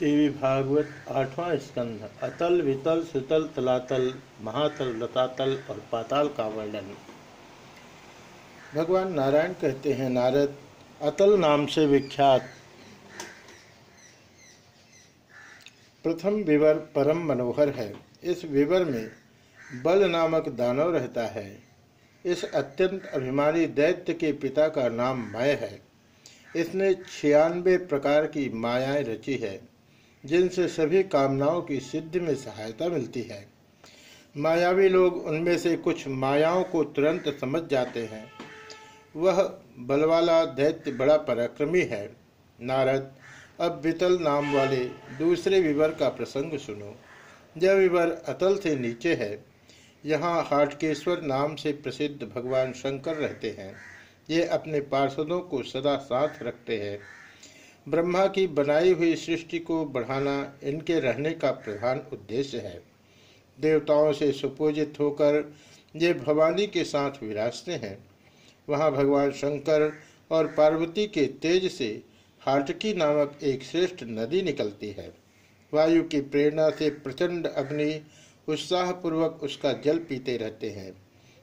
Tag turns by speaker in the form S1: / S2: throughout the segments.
S1: देवी भागवत आठवां स्कंध, अतल, वितल, सुतल, तलातल, महातल, लतातल और पाताल का वर्णन। भगवान नारायण कहते हैं, नारद, अतल नाम से विख्यात प्रथम विवर परम मनोहर है। इस विवर में बल नामक दानव रहता है। इस अत्यंत अभिमानी दैत्य के पिता का नाम मय है। इसने छियानवे प्रकार की मायाएँ रची है। जिनसे सभी कामनाओं की सिद्धि में सहायता मिलती है। मायावी लोग उनमें से कुछ मायाओं को तुरंत समझ जाते हैं। वह बलवाला दैत्य बड़ा पराक्रमी है। नारद, अब वितल नाम वाले दूसरे विवर का प्रसंग सुनो। यह विवर अतल से नीचे है। यहाँ हाटकेश्वर नाम से प्रसिद्ध भगवान शंकर रहते हैं। ये अपने पार्षदों को सदा साथ रखते हैं। ब्रह्मा की बनाई हुई सृष्टि को बढ़ाना इनके रहने का प्रधान उद्देश्य है। देवताओं से सुपूजित होकर ये भवानी के साथ विराजते हैं। वहाँ भगवान शंकर और पार्वती के तेज से हाटकी नामक एक श्रेष्ठ नदी निकलती है। वायु की प्रेरणा से प्रचंड अग्नि उत्साहपूर्वक उसका जल पीते रहते हैं।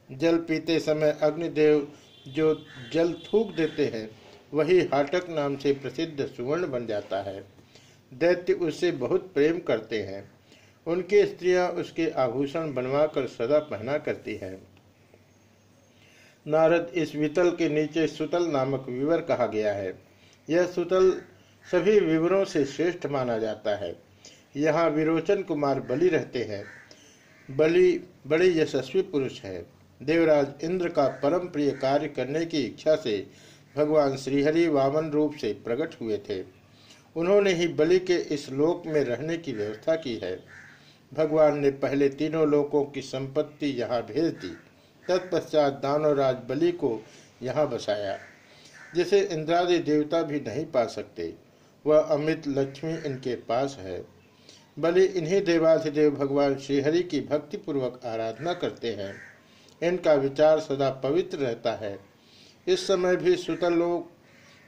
S1: जल पीते समय अग्निदेव जो जल थूक देते हैं वही हाटक नाम से प्रसिद्ध सुवर्ण बन जाता है। दैत्य उससे बहुत प्रेम करते हैं। उनकी स्त्रियाँ उसके आभूषण बनवाकर सदा पहना करती हैं। नारद इस वितल के नीचे सुतल नामक विवर कहा गया है। यह सुतल सभी विवरों से श्रेष्ठ माना जाता है। यहाँ विरोचन कुमार बलि रहते हैं। बलि बड़े यशस्वी पुरुष है। देवराज इंद्र का परम प्रिय कार्य करने की इच्छा से भगवान श्रीहरि वामन रूप से प्रकट हुए थे। उन्होंने ही बलि के इस लोक में रहने की व्यवस्था की है। भगवान ने पहले तीनों लोकों की संपत्ति यहाँ भेज दी। तत्पश्चात दानवराज बलि को यहाँ बसाया, जिसे इंद्रादि देवता भी नहीं पा सकते। वह अमित लक्ष्मी इनके पास है। बलि इन्हीं देवाधिदेव भगवान श्रीहरि की भक्तिपूर्वक आराधना करते हैं। इनका विचार सदा पवित्र रहता है। इस समय भी सुतलोक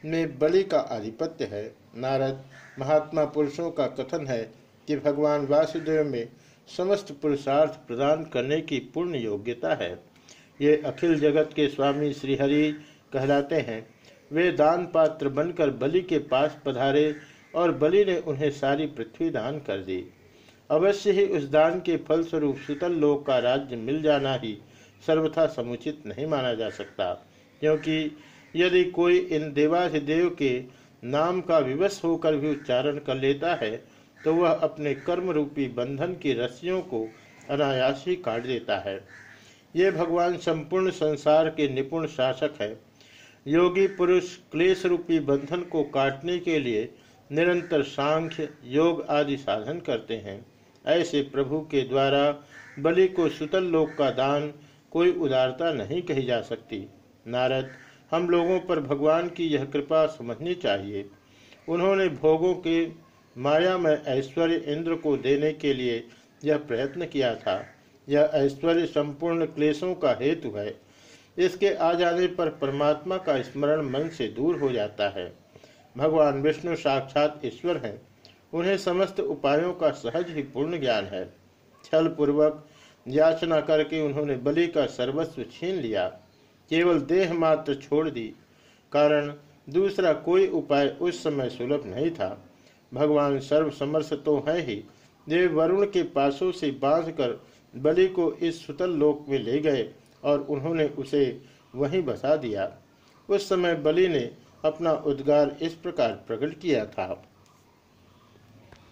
S1: में बलि का आधिपत्य है। नारद, महात्मा पुरुषों का कथन है कि भगवान वासुदेव में समस्त पुरुषार्थ प्रदान करने की पूर्ण योग्यता है। ये अखिल जगत के स्वामी श्रीहरि कहलाते हैं। वे दान पात्र बनकर बलि के पास पधारे और बलि ने उन्हें सारी पृथ्वी दान कर दी। अवश्य ही उस दान के फलस्वरूप शीतल लोक का राज्य मिल जाना ही सर्वथा समुचित नहीं माना जा सकता। क्योंकि यदि कोई इन देवाधिदेव के नाम का विवश होकर भी उच्चारण कर लेता है तो वह अपने कर्म रूपी बंधन की रस्सियों को अनायास ही काट देता है। ये भगवान संपूर्ण संसार के निपुण शासक है। योगी पुरुष क्लेश रूपी बंधन को काटने के लिए निरंतर सांख्य, योग आदि साधन करते हैं। ऐसे प्रभु के द्वारा बलि को सुतल लोक का दान कोई उदारता नहीं कही जा सकती। नारद, हम लोगों पर भगवान की यह कृपा समझनी चाहिए। उन्होंने भोगों के माया में ऐश्वर्य इंद्र को देने के लिए यह प्रयत्न किया था। यह ऐश्वर्य संपूर्ण क्लेशों का हेतु है। इसके आ जाने पर परमात्मा का स्मरण मन से दूर हो जाता है। भगवान विष्णु साक्षात ईश्वर हैं। उन्हें समस्त उपायों का सहज ही पूर्ण ज्ञान है। छल पूर्वक याचना करके उन्होंने बलि का सर्वस्व छीन लिया। केवल देह मात्र छोड़ दी, कारण दूसरा कोई उपाय उस समय सुलभ नहीं था। भगवान सर्व समर्थ तो है ही। देव वरुण के पासों से बांधकर बलि को इस सुतल लोक में ले गए और उन्होंने उसे वहीं बसा दिया। उस समय बलि ने अपना उद्गार इस प्रकार प्रकट किया था।